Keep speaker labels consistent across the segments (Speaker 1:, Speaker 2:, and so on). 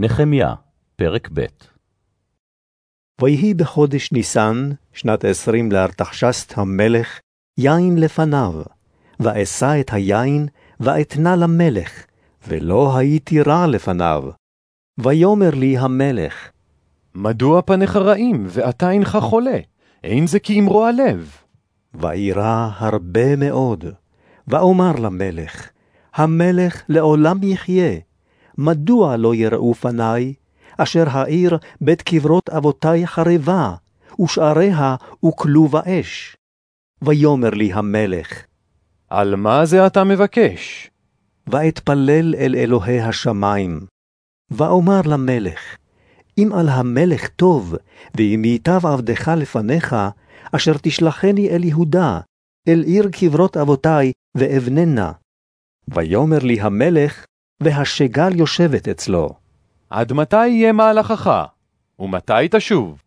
Speaker 1: נחמיה, פרק ב'
Speaker 2: ויהי בחודש ניסן, שנת עשרים לארתחשסת המלך, יין לפניו. ואשא את היין, ואתנה למלך, ולא הייתי רע לפניו. ויאמר לי המלך,
Speaker 3: מדוע פניך רעים, ואתה אינך חולה? אין זה כי אם רוע לב.
Speaker 2: וירא הרבה מאוד. ואומר למלך, המלך לעולם יחיה, מדוע לא יראו פני, אשר העיר בית קברות אבותי חרבה, ושעריה וכלו באש? ויאמר לי המלך,
Speaker 3: על מה זה אתה מבקש?
Speaker 2: ואתפלל אל אלוהי השמיים. ואומר למלך, אם על המלך טוב, ואם ייטב עבדך לפניך, אשר תשלחני אל יהודה, אל עיר קברות אבותי, ואבננה. ויאמר לי המלך, והשגל יושבת אצלו.
Speaker 3: עד מתי יהיה מהלכך? ומתי תשוב?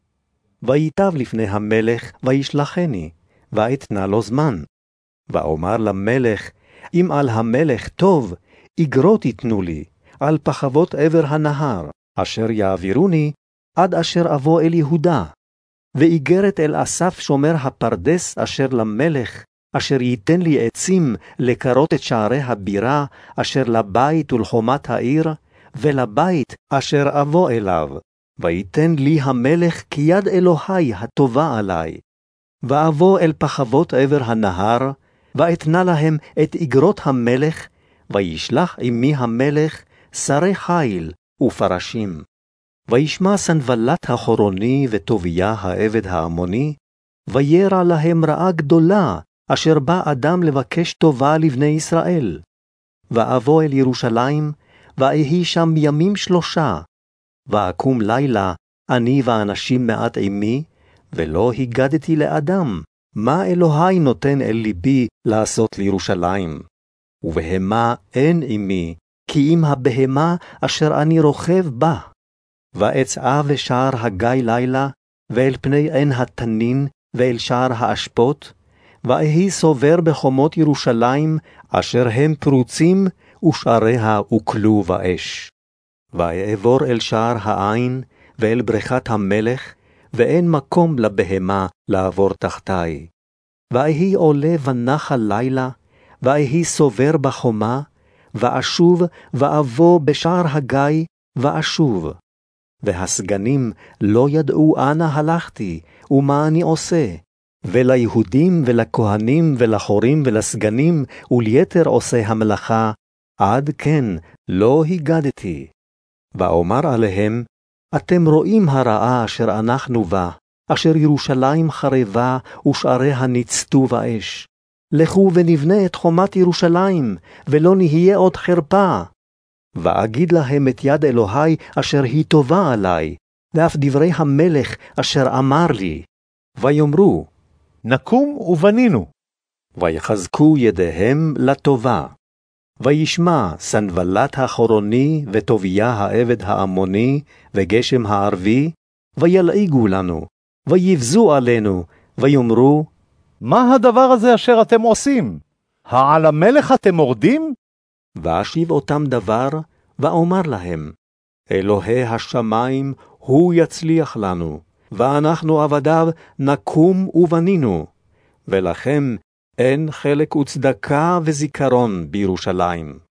Speaker 2: ויטב לפני המלך, וישלחני, ואתנה לו זמן. ואומר למלך, אם על המלך טוב, אגרות יתנו לי, על פחבות עבר הנהר, אשר יעבירוני, עד אשר אבוא אל יהודה. ואיגרת אל אסף שומר הפרדס אשר למלך, אשר ייתן לי עצים לקרות את שערי הבירה, אשר לבית ולחומת העיר, ולבית אשר אבוא אליו, ויתן לי המלך כיד אלוהי הטובה עלי. ואבוא אל פחבות עבר הנהר, ואתנה להם את אגרות המלך, וישלח עמי המלך שרי חיל ופרשים. וישמע סנבלת החורוני וטוביה העבד העמוני, וירע להם רעה גדולה, אשר בא אדם לבקש טובה לבני ישראל. ואבוא אל ירושלים, ואהי שם ימים שלושה. ואקום לילה, אני ואנשים מעט עמי, ולא הגדתי לאדם, מה אלוהי נותן אל ליבי לעשות לירושלים? ובהמה אין עמי, כי אם הבהמה אשר אני רוכב בה. ואצאה בשער הגיא לילה, ואל פני עין התנין, ואל שער האשפות, ואהי סובר בחומות ירושלים, אשר הם פרוצים, ושעריה הוקלו באש. ואעבור אל שער העין, ואל בריכת המלך, ואין מקום לבהמה לעבור תחתי. ואהי עולה ונחה לילה, ואהי סובר בחומה, ואשוב ואבוא בשער הגיא, ואשוב. והסגנים לא ידעו אנה הלכתי, ומה אני עושה. וליהודים ולכהנים ולחורים ולסגנים וליתר עושי המלאכה, עד כן לא הגדתי. ואומר עליהם, אתם רואים הרעה אשר אנחנו בה, אשר ירושלים חרבה ושעריה ניצתו באש. לכו ונבנה את חומת ירושלים, ולא נהיה עוד חרפה. ואגיד להם את יד אלוהי אשר היא טובה עלי, ואף דברי המלך אשר אמר לי. ויאמרו,
Speaker 4: נקום ובנינו.
Speaker 2: ויחזקו ידיהם לטובה. וישמע סנבלת החורוני, וטוביה העבד העמוני, וגשם הערבי, וילעיגו לנו, ויבזו עלינו, ויאמרו,
Speaker 4: מה הדבר הזה אשר אתם עושים? העל המלך אתם מורדים?
Speaker 2: ואשיב אותם דבר, ואומר להם, אלוהי השמיים, הוא יצליח לנו, ואנחנו עבדיו נקום ובנינו, ולכם אין חלק וצדקה וזיכרון בירושלים.